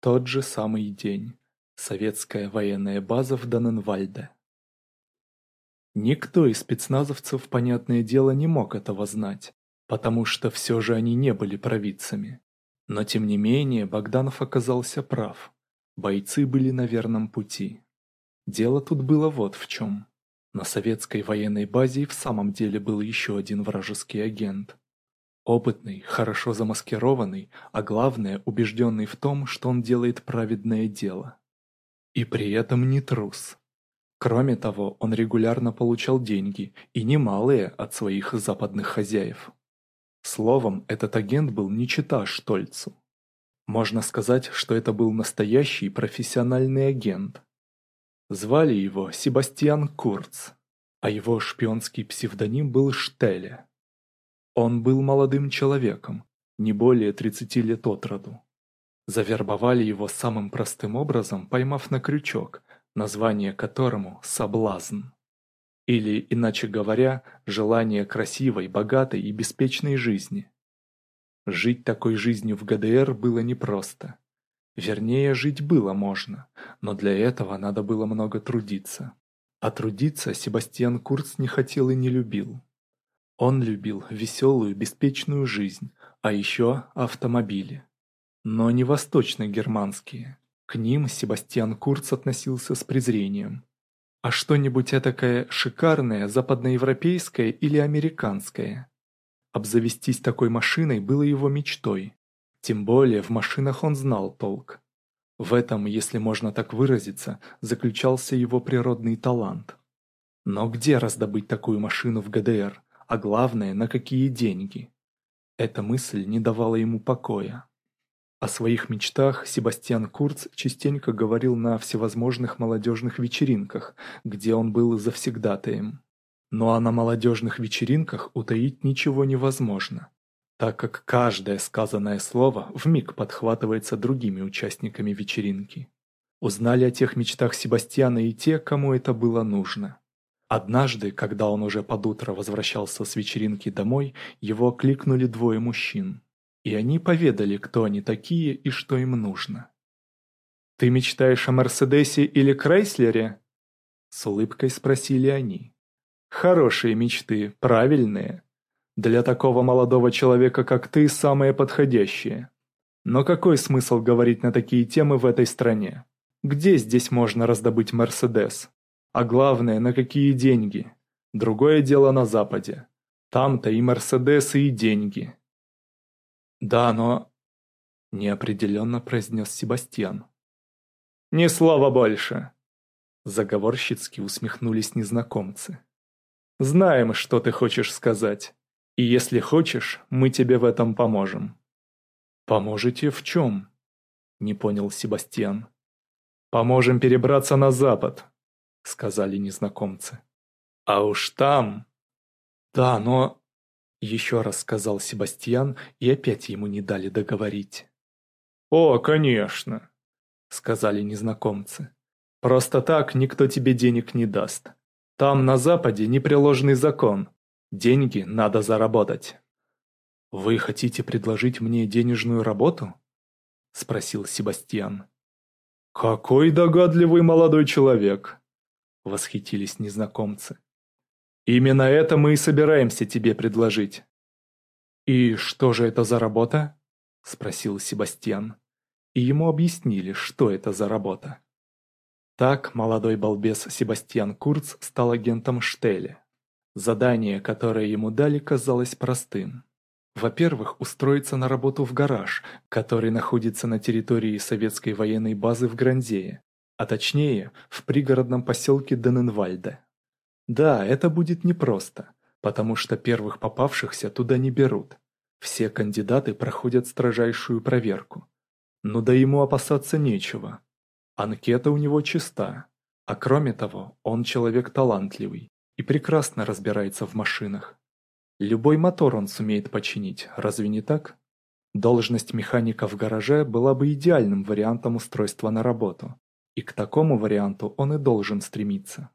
Тот же самый день. Советская военная база в Даненвальде. Никто из спецназовцев, понятное дело, не мог этого знать, потому что все же они не были провидцами. Но тем не менее Богданов оказался прав. Бойцы были на верном пути. Дело тут было вот в чем. На советской военной базе и в самом деле был еще один вражеский агент. Опытный, хорошо замаскированный, а главное, убежденный в том, что он делает праведное дело. И при этом не трус. Кроме того, он регулярно получал деньги, и немалые от своих западных хозяев. Словом, этот агент был не чита Штольцу. Можно сказать, что это был настоящий профессиональный агент. Звали его Себастьян Курц, а его шпионский псевдоним был Штеле. Он был молодым человеком, не более 30 лет от роду. Завербовали его самым простым образом, поймав на крючок, название которому «соблазн». Или, иначе говоря, желание красивой, богатой и беспечной жизни. Жить такой жизнью в ГДР было непросто. Вернее, жить было можно, но для этого надо было много трудиться. А трудиться Себастьян Курц не хотел и не любил. Он любил веселую, беспечную жизнь, а еще автомобили. Но не восточно-германские. К ним Себастьян Курц относился с презрением. А что-нибудь этакое шикарное, западноевропейское или американское? Обзавестись такой машиной было его мечтой. Тем более в машинах он знал толк. В этом, если можно так выразиться, заключался его природный талант. Но где раздобыть такую машину в ГДР? а главное, на какие деньги. Эта мысль не давала ему покоя. О своих мечтах Себастьян Курц частенько говорил на всевозможных молодежных вечеринках, где он был завсегдатаем. Ну а на молодежных вечеринках утаить ничего невозможно, так как каждое сказанное слово вмиг подхватывается другими участниками вечеринки. Узнали о тех мечтах Себастьяна и те, кому это было нужно. Однажды, когда он уже под утро возвращался с вечеринки домой, его окликнули двое мужчин. И они поведали, кто они такие и что им нужно. «Ты мечтаешь о Мерседесе или Крайслере?» С улыбкой спросили они. «Хорошие мечты, правильные. Для такого молодого человека, как ты, самые подходящие. Но какой смысл говорить на такие темы в этой стране? Где здесь можно раздобыть Мерседес?» А главное, на какие деньги. Другое дело на Западе. Там-то и Мерседесы, и деньги. Да, но... Неопределенно произнес Себастьян. Ни слова больше. Заговорщицки усмехнулись незнакомцы. Знаем, что ты хочешь сказать. И если хочешь, мы тебе в этом поможем. Поможете в чем? Не понял Себастьян. Поможем перебраться на запад, — сказали незнакомцы. «А уж там...» «Да, но...» — еще раз сказал Себастьян, и опять ему не дали договорить. «О, конечно», — сказали незнакомцы. «Просто так никто тебе денег не даст. Там, на Западе, непреложный закон. Деньги надо заработать». «Вы хотите предложить мне денежную работу?» — спросил Себастьян. «Какой догадливый молодой человек!» — восхитились незнакомцы. «Именно это мы и собираемся тебе предложить». «И что же это за работа?» — спросил Себастьян. И ему объяснили, что это за работа. Так молодой балбес Себастьян Курц стал агентом Штеле. Задание, которое ему дали, казалось простым. Во-первых, устроиться на работу в гараж, который находится на территории советской военной базы в Грандее а точнее в пригородном поселке Дененвальде. Да, это будет непросто, потому что первых попавшихся туда не берут. Все кандидаты проходят строжайшую проверку. Но да ему опасаться нечего. Анкета у него чиста. А кроме того, он человек талантливый и прекрасно разбирается в машинах. Любой мотор он сумеет починить, разве не так? Должность механика в гараже была бы идеальным вариантом устройства на работу и к такому варианту он и должен стремиться.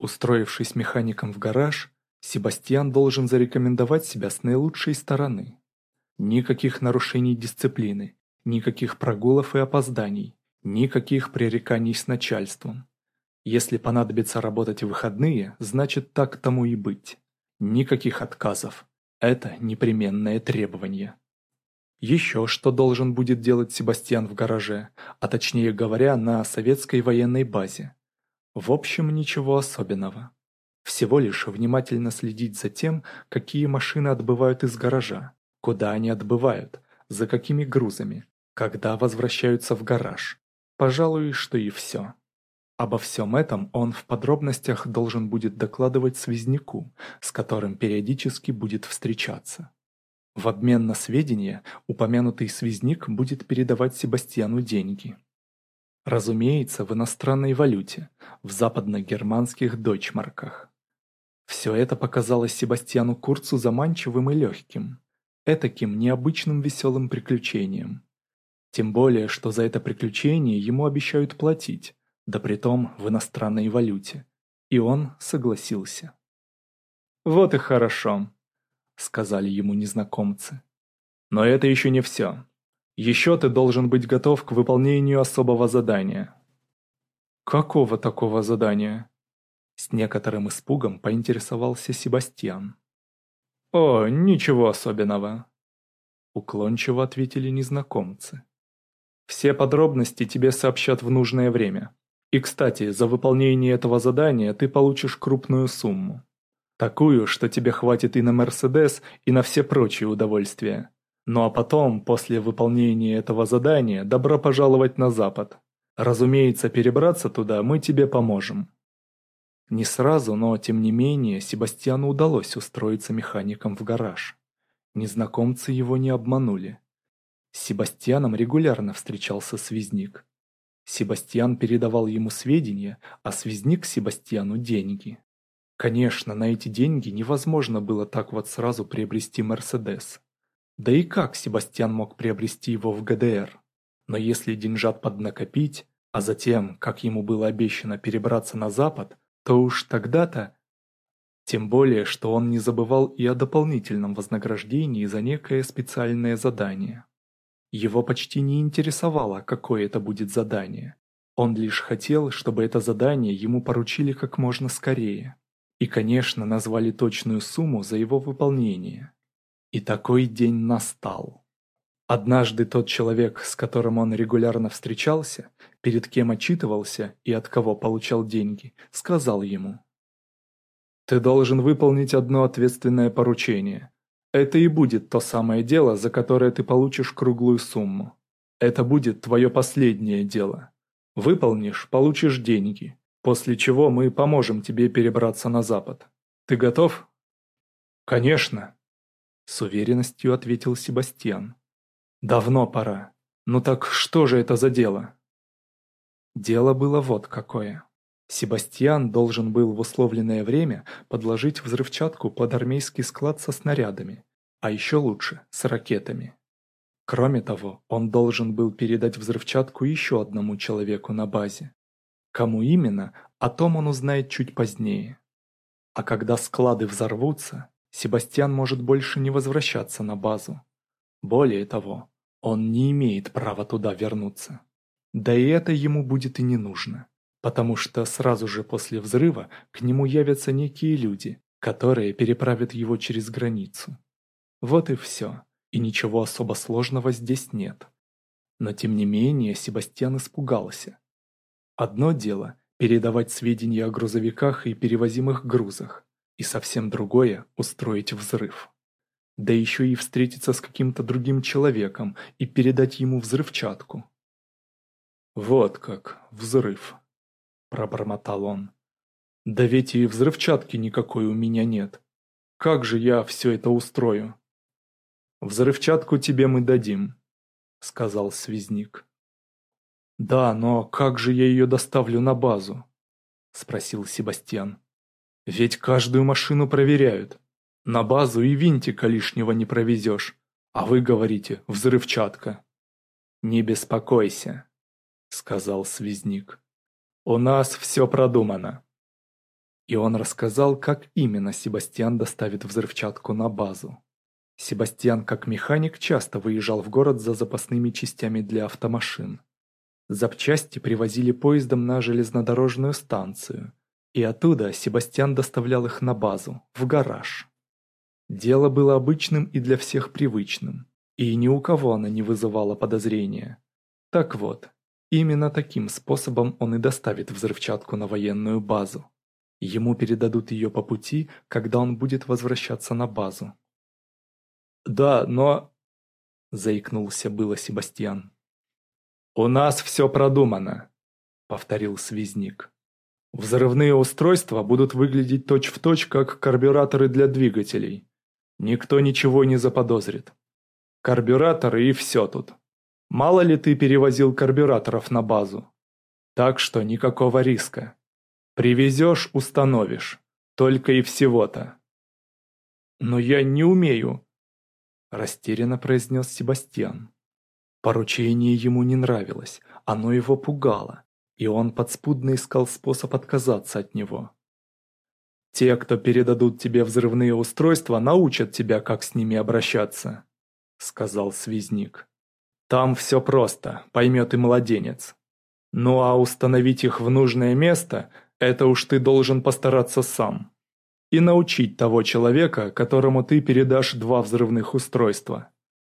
Устроившись механиком в гараж, Себастьян должен зарекомендовать себя с наилучшей стороны. Никаких нарушений дисциплины, никаких прогулов и опозданий, никаких пререканий с начальством. Если понадобится работать в выходные, значит так тому и быть. Никаких отказов. Это непременное требование. Еще что должен будет делать Себастьян в гараже, а точнее говоря, на советской военной базе. В общем, ничего особенного. Всего лишь внимательно следить за тем, какие машины отбывают из гаража, куда они отбывают, за какими грузами, когда возвращаются в гараж. Пожалуй, что и все. Обо всем этом он в подробностях должен будет докладывать связняку, с которым периодически будет встречаться. В обмен на сведения упомянутый связник будет передавать Себастьяну деньги. Разумеется, в иностранной валюте, в западно-германских дойчмарках. Все это показалось Себастьяну Курцу заманчивым и легким, этаким необычным веселым приключением. Тем более, что за это приключение ему обещают платить, да притом в иностранной валюте. И он согласился. «Вот и хорошо», сказали ему незнакомцы. Но это еще не все. Еще ты должен быть готов к выполнению особого задания. Какого такого задания? С некоторым испугом поинтересовался Себастьян. О, ничего особенного. Уклончиво ответили незнакомцы. Все подробности тебе сообщат в нужное время. И, кстати, за выполнение этого задания ты получишь крупную сумму. Такую, что тебе хватит и на Мерседес, и на все прочие удовольствия. Ну а потом, после выполнения этого задания, добро пожаловать на Запад. Разумеется, перебраться туда мы тебе поможем». Не сразу, но тем не менее, Себастьяну удалось устроиться механиком в гараж. Незнакомцы его не обманули. С Себастьяном регулярно встречался связник. Себастьян передавал ему сведения, а связник Себастьяну деньги. Конечно, на эти деньги невозможно было так вот сразу приобрести «Мерседес». Да и как Себастьян мог приобрести его в ГДР? Но если деньжат поднакопить, а затем, как ему было обещано, перебраться на Запад, то уж тогда-то... Тем более, что он не забывал и о дополнительном вознаграждении за некое специальное задание. Его почти не интересовало, какое это будет задание. Он лишь хотел, чтобы это задание ему поручили как можно скорее. И, конечно, назвали точную сумму за его выполнение. И такой день настал. Однажды тот человек, с которым он регулярно встречался, перед кем отчитывался и от кого получал деньги, сказал ему. «Ты должен выполнить одно ответственное поручение. Это и будет то самое дело, за которое ты получишь круглую сумму. Это будет твое последнее дело. Выполнишь – получишь деньги после чего мы поможем тебе перебраться на запад. Ты готов?» «Конечно!» – с уверенностью ответил Себастьян. «Давно пора. Ну так что же это за дело?» Дело было вот какое. Себастьян должен был в условленное время подложить взрывчатку под армейский склад со снарядами, а еще лучше – с ракетами. Кроме того, он должен был передать взрывчатку еще одному человеку на базе. Кому именно, о том он узнает чуть позднее. А когда склады взорвутся, Себастьян может больше не возвращаться на базу. Более того, он не имеет права туда вернуться. Да и это ему будет и не нужно, потому что сразу же после взрыва к нему явятся некие люди, которые переправят его через границу. Вот и все, и ничего особо сложного здесь нет. Но тем не менее Себастьян испугался – Одно дело – передавать сведения о грузовиках и перевозимых грузах, и совсем другое – устроить взрыв. Да еще и встретиться с каким-то другим человеком и передать ему взрывчатку. «Вот как, взрыв», – пробормотал он. «Да ведь и взрывчатки никакой у меня нет. Как же я все это устрою?» «Взрывчатку тебе мы дадим», – сказал связник. «Да, но как же я ее доставлю на базу?» – спросил Себастьян. «Ведь каждую машину проверяют. На базу и винтика лишнего не провезешь, а вы говорите «взрывчатка». «Не беспокойся», – сказал связник. «У нас все продумано». И он рассказал, как именно Себастьян доставит взрывчатку на базу. Себастьян, как механик, часто выезжал в город за запасными частями для автомашин. Запчасти привозили поездом на железнодорожную станцию, и оттуда Себастьян доставлял их на базу, в гараж. Дело было обычным и для всех привычным, и ни у кого оно не вызывало подозрения. Так вот, именно таким способом он и доставит взрывчатку на военную базу. Ему передадут ее по пути, когда он будет возвращаться на базу. «Да, но...» – заикнулся было Себастьян. «У нас все продумано», — повторил связник. «Взрывные устройства будут выглядеть точь-в-точь, точь, как карбюраторы для двигателей. Никто ничего не заподозрит. Карбюраторы и все тут. Мало ли ты перевозил карбюраторов на базу. Так что никакого риска. Привезешь – установишь. Только и всего-то». «Но я не умею», – растерянно произнес Себастьян. Поручение ему не нравилось, оно его пугало, и он подспудно искал способ отказаться от него. «Те, кто передадут тебе взрывные устройства, научат тебя, как с ними обращаться», — сказал связник. «Там все просто, поймет и младенец. Ну а установить их в нужное место — это уж ты должен постараться сам. И научить того человека, которому ты передашь два взрывных устройства».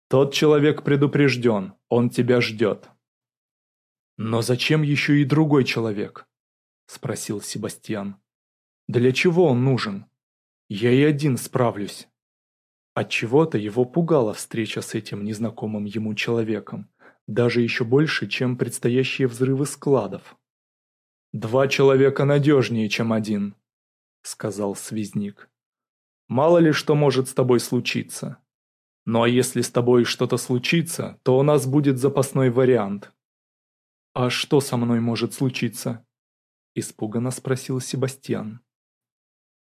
Тот человек предупрежден, он тебя ждет. Но зачем еще и другой человек? Спросил Себастьян. Для чего он нужен? Я и один справлюсь. Отчего-то его пугала встреча с этим незнакомым ему человеком, даже еще больше, чем предстоящие взрывы складов. «Два человека надежнее, чем один», — сказал связник. «Мало ли что может с тобой случиться. Ну а если с тобой что-то случится, то у нас будет запасной вариант». «А что со мной может случиться?» – испуганно спросил Себастьян.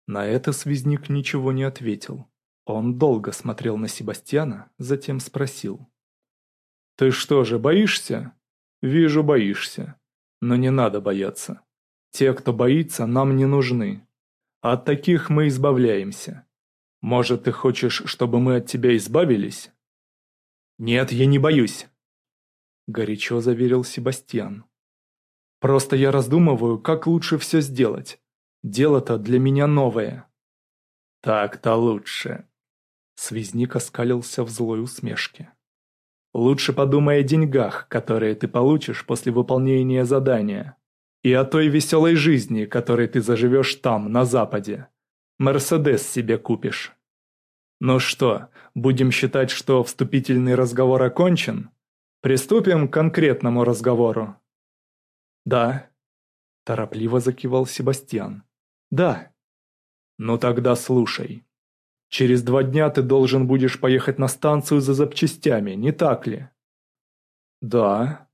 На это связник ничего не ответил. Он долго смотрел на Себастьяна, затем спросил. «Ты что же, боишься?» «Вижу, боишься. Но не надо бояться. Те, кто боится, нам не нужны. От таких мы избавляемся. Может, ты хочешь, чтобы мы от тебя избавились?» «Нет, я не боюсь», — горячо заверил Себастьян. «Просто я раздумываю, как лучше все сделать. Дело-то для меня новое». «Так-то лучше», — связник оскалился в злой усмешке. «Лучше подумай о деньгах, которые ты получишь после выполнения задания, и о той веселой жизни, которой ты заживешь там, на Западе». Мерседес себе купишь. Ну что, будем считать, что вступительный разговор окончен? Приступим к конкретному разговору. Да, торопливо закивал Себастьян. Да. Ну тогда слушай. Через два дня ты должен будешь поехать на станцию за запчастями, не так ли? Да,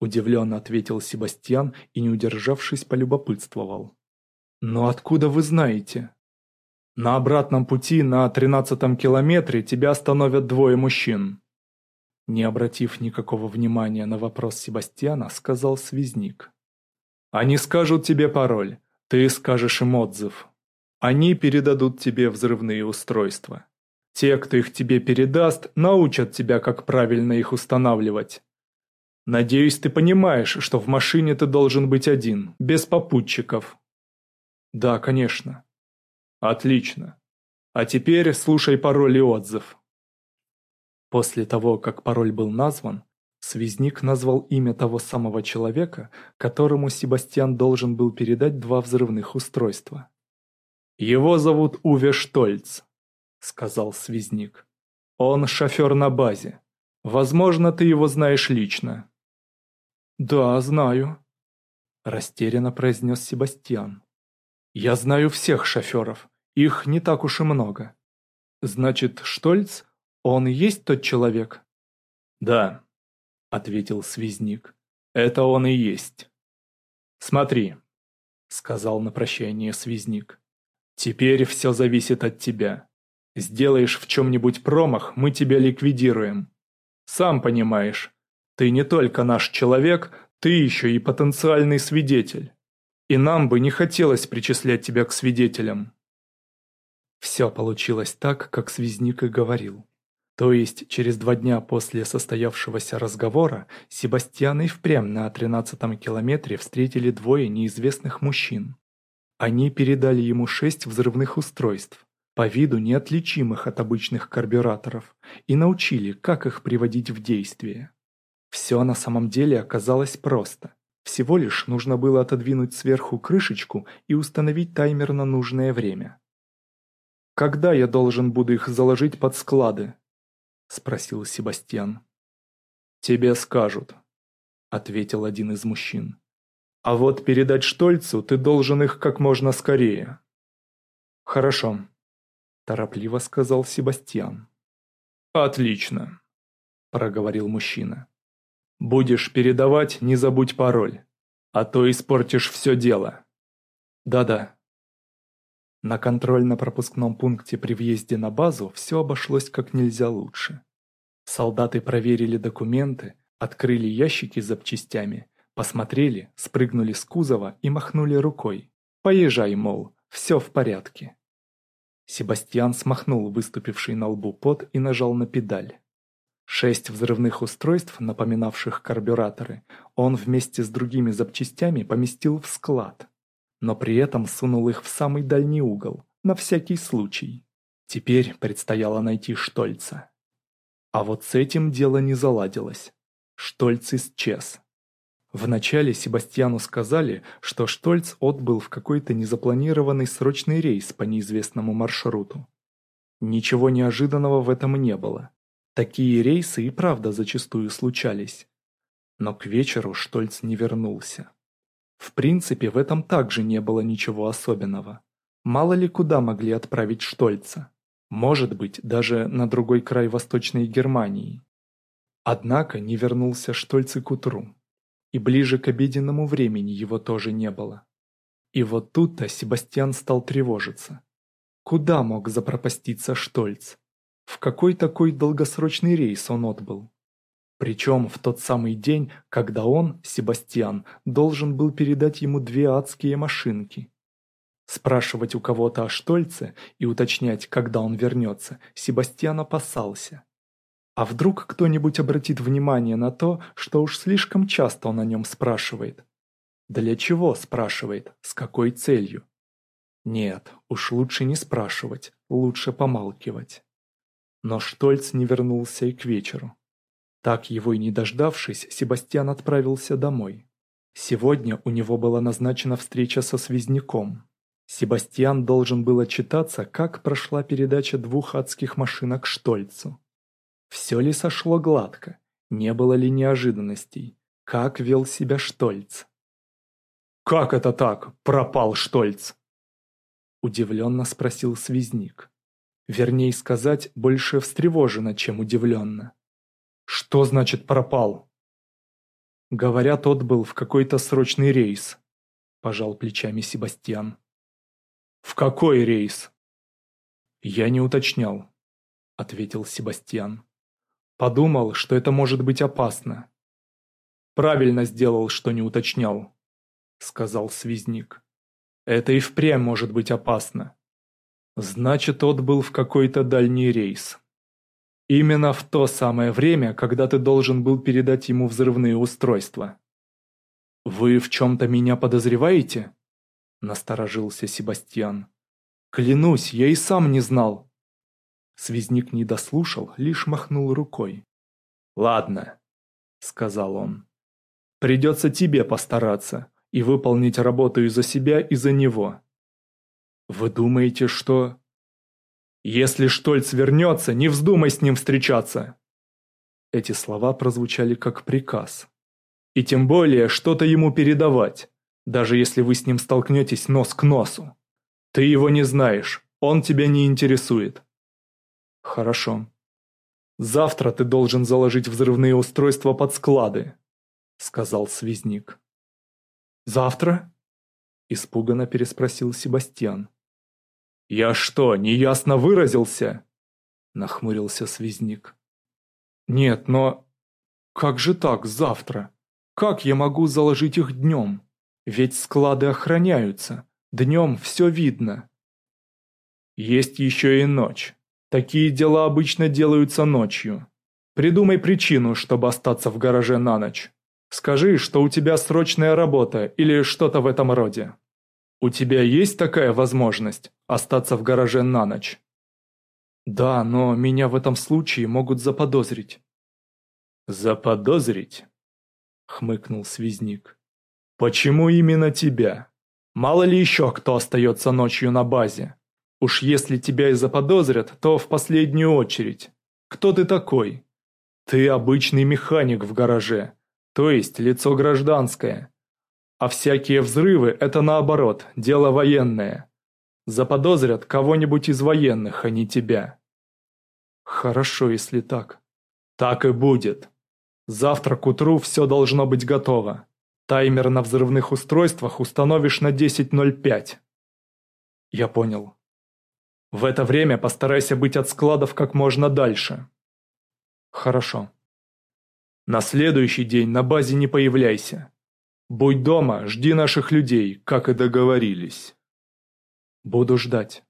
удивленно ответил Себастьян и, не удержавшись, полюбопытствовал. Но откуда вы знаете? На обратном пути на 13 километре тебя остановят двое мужчин. Не обратив никакого внимания на вопрос Себастьяна, сказал связник. Они скажут тебе пароль, ты скажешь им отзыв. Они передадут тебе взрывные устройства. Те, кто их тебе передаст, научат тебя, как правильно их устанавливать. Надеюсь, ты понимаешь, что в машине ты должен быть один, без попутчиков. Да, конечно. Отлично. А теперь слушай пароль и отзыв. После того, как пароль был назван, связник назвал имя того самого человека, которому Себастьян должен был передать два взрывных устройства. «Его зовут Уве Штольц», — сказал связник. «Он шофер на базе. Возможно, ты его знаешь лично». «Да, знаю», — растерянно произнес Себастьян. Я знаю всех шоферов, их не так уж и много. Значит, Штольц, он и есть тот человек? Да, ответил связник, это он и есть. Смотри, сказал на прощание связник, теперь все зависит от тебя. Сделаешь в чем-нибудь промах, мы тебя ликвидируем. Сам понимаешь, ты не только наш человек, ты еще и потенциальный свидетель и нам бы не хотелось причислять тебя к свидетелям». Все получилось так, как Связник и говорил. То есть через два дня после состоявшегося разговора Себастьян и впрямь на тринадцатом километре встретили двое неизвестных мужчин. Они передали ему шесть взрывных устройств, по виду неотличимых от обычных карбюраторов, и научили, как их приводить в действие. Все на самом деле оказалось просто. Всего лишь нужно было отодвинуть сверху крышечку и установить таймер на нужное время. «Когда я должен буду их заложить под склады?» – спросил Себастьян. «Тебе скажут», – ответил один из мужчин. «А вот передать Штольцу ты должен их как можно скорее». «Хорошо», – торопливо сказал Себастьян. «Отлично», – проговорил мужчина. Будешь передавать, не забудь пароль, а то испортишь все дело. Да-да. На контрольно-пропускном пункте при въезде на базу все обошлось как нельзя лучше. Солдаты проверили документы, открыли ящики с запчастями, посмотрели, спрыгнули с кузова и махнули рукой. «Поезжай, мол, все в порядке». Себастьян смахнул выступивший на лбу пот и нажал на педаль. Шесть взрывных устройств, напоминавших карбюраторы, он вместе с другими запчастями поместил в склад, но при этом сунул их в самый дальний угол, на всякий случай. Теперь предстояло найти Штольца. А вот с этим дело не заладилось. Штольц исчез. Вначале Себастьяну сказали, что Штольц отбыл в какой-то незапланированный срочный рейс по неизвестному маршруту. Ничего неожиданного в этом не было. Такие рейсы и правда зачастую случались. Но к вечеру Штольц не вернулся. В принципе, в этом также не было ничего особенного. Мало ли куда могли отправить Штольца. Может быть, даже на другой край Восточной Германии. Однако не вернулся Штольц и к утру. И ближе к обеденному времени его тоже не было. И вот тут-то Себастьян стал тревожиться. Куда мог запропаститься Штольц? в какой такой долгосрочный рейс он отбыл. Причем в тот самый день, когда он, Себастьян, должен был передать ему две адские машинки. Спрашивать у кого-то о Штольце и уточнять, когда он вернется, Себастьян опасался. А вдруг кто-нибудь обратит внимание на то, что уж слишком часто он о нем спрашивает? Для чего спрашивает? С какой целью? Нет, уж лучше не спрашивать, лучше помалкивать. Но Штольц не вернулся и к вечеру. Так его и не дождавшись, Себастьян отправился домой. Сегодня у него была назначена встреча со связняком. Себастьян должен был отчитаться, как прошла передача двух адских машинок Штольцу. Все ли сошло гладко, не было ли неожиданностей, как вел себя Штольц. «Как это так? Пропал Штольц!» Удивленно спросил связник. Вернее сказать, больше встревожена, чем удивленно. «Что значит пропал?» «Говорят, отбыл в какой-то срочный рейс», – пожал плечами Себастьян. «В какой рейс?» «Я не уточнял», – ответил Себастьян. «Подумал, что это может быть опасно». «Правильно сделал, что не уточнял», – сказал связник. «Это и впрямь может быть опасно. Значит, тот был в какой-то дальний рейс. Именно в то самое время, когда ты должен был передать ему взрывные устройства. «Вы в чем-то меня подозреваете?» – насторожился Себастьян. «Клянусь, я и сам не знал». Связник не дослушал, лишь махнул рукой. «Ладно», – сказал он. «Придется тебе постараться и выполнить работу и за себя, и за него. «Вы думаете, что...» «Если Штольц вернется, не вздумай с ним встречаться!» Эти слова прозвучали как приказ. «И тем более что-то ему передавать, даже если вы с ним столкнетесь нос к носу. Ты его не знаешь, он тебя не интересует». «Хорошо. Завтра ты должен заложить взрывные устройства под склады», — сказал связник. «Завтра?» — испуганно переспросил Себастьян. «Я что, неясно выразился?» – нахмурился связник. «Нет, но... Как же так завтра? Как я могу заложить их днем? Ведь склады охраняются, днем все видно». «Есть еще и ночь. Такие дела обычно делаются ночью. Придумай причину, чтобы остаться в гараже на ночь. Скажи, что у тебя срочная работа или что-то в этом роде». У тебя есть такая возможность остаться в гараже на ночь? Да, но меня в этом случае могут заподозрить. Заподозрить? Хмыкнул связник. Почему именно тебя? Мало ли еще кто остается ночью на базе. Уж если тебя и заподозрят, то в последнюю очередь. Кто ты такой? Ты обычный механик в гараже, то есть лицо гражданское. А всякие взрывы – это наоборот, дело военное. Заподозрят кого-нибудь из военных, а не тебя. Хорошо, если так. Так и будет. Завтра к утру все должно быть готово. Таймер на взрывных устройствах установишь на 10.05. Я понял. В это время постарайся быть от складов как можно дальше. Хорошо. На следующий день на базе не появляйся. Будь дома, жди наших людей, как и договорились. Буду ждать.